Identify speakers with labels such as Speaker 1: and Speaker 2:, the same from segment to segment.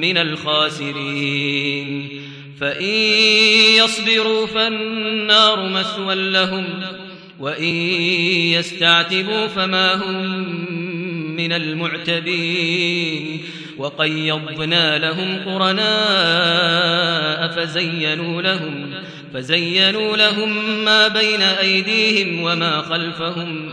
Speaker 1: من الخاسرين. فإن يصبروا فالنار مثوى لهم وإن يستعتبوا فما هم من المعتبين. وقيضنا لهم قرناء فزينوا لهم فزينوا لهم ما بين أيديهم وما خلفهم.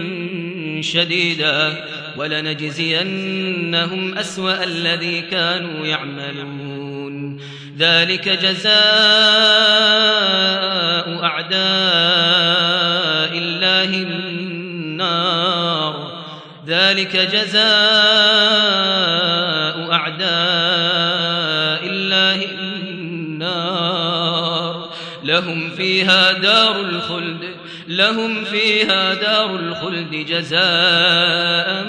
Speaker 1: شديدا ولنجزينهم أسوأ الذي كانوا يعملون. ذلك جزاء أعداء الله النار. ذلك جزاء أعداء الله النار. لهم فيها دار الخلد لهم فيها دار الخلد جزاء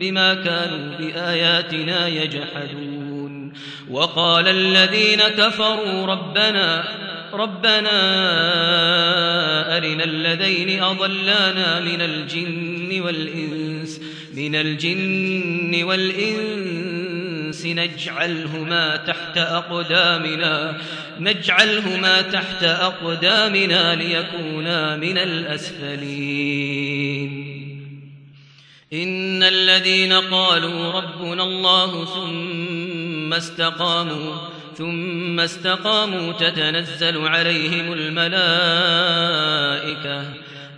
Speaker 1: بما كانوا بآياتنا يجحدون. وقال الذين كفروا ربنا ربنا أرنا الذين أضلانا من الجن والإنس من الجن والإنس. نجعلهما تحت أقدامنا نجعلهما تحت أقدامنا ليكونا من الأسفلين. إن الذين قالوا ربنا الله ثم استقاموا ثم استقاموا تتنزل عليهم الملائكة.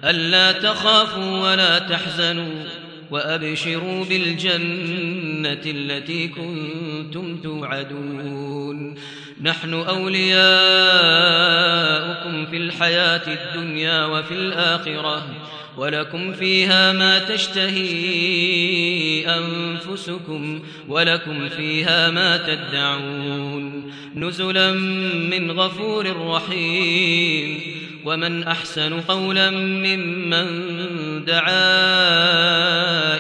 Speaker 1: ألا تخافوا ولا تحزنوا وأبشروا بالجنة. التي كنتم توعدون. نحن أولياؤكم في الحياة الدنيا وفي الآخرة ولكم فيها ما تشتهي أنفسكم ولكم فيها ما تدعون. نزلا من غفور رحيم. ومن أحسن قولا ممن دعا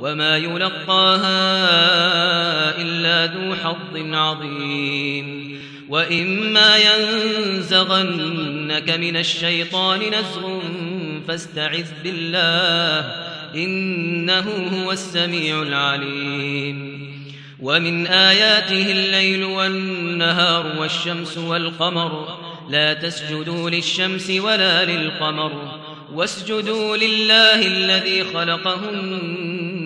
Speaker 1: وما يلقاها إلا ذو حظ عظيم وإما ينزغنك من الشيطان نزغ فاستعذ بالله إنه هو السميع العليم ومن آياته الليل والنهار والشمس والقمر لا تسجدوا للشمس ولا للقمر واسجدوا لله الذي خلقهن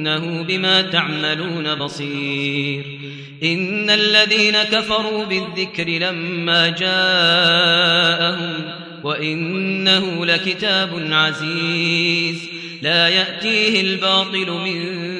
Speaker 1: إنه بما تعملون بصير. إن الذين كفروا بالذكر لما جاءهم وإنه لكتاب عزيز. لا يأتيه الباطل من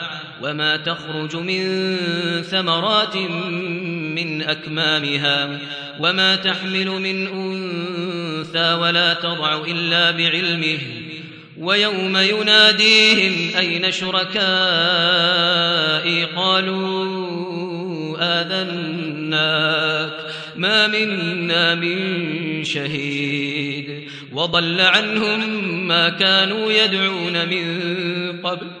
Speaker 1: وما تخرج من ثمرات من أكمامها وما تحمل من أنثى ولا تضع إلا بعلمه ويوم يناديهم أين شركائي قالوا آذناك ما منا من شهيد وضل عنهم ما كانوا يدعون من قبل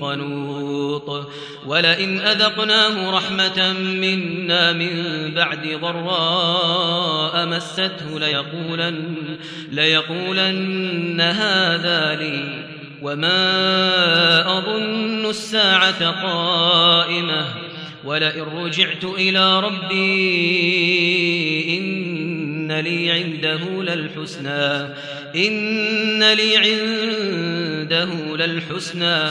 Speaker 1: قنوط ولئن أذقناه رحمة منا من بعد ضراء مسته ليقولن, ليقولن هذا لي وما أظن الساعة قائمة ولئن رجعت إلى ربي إن لي عنده للحسنى إن لي عنده للحسنى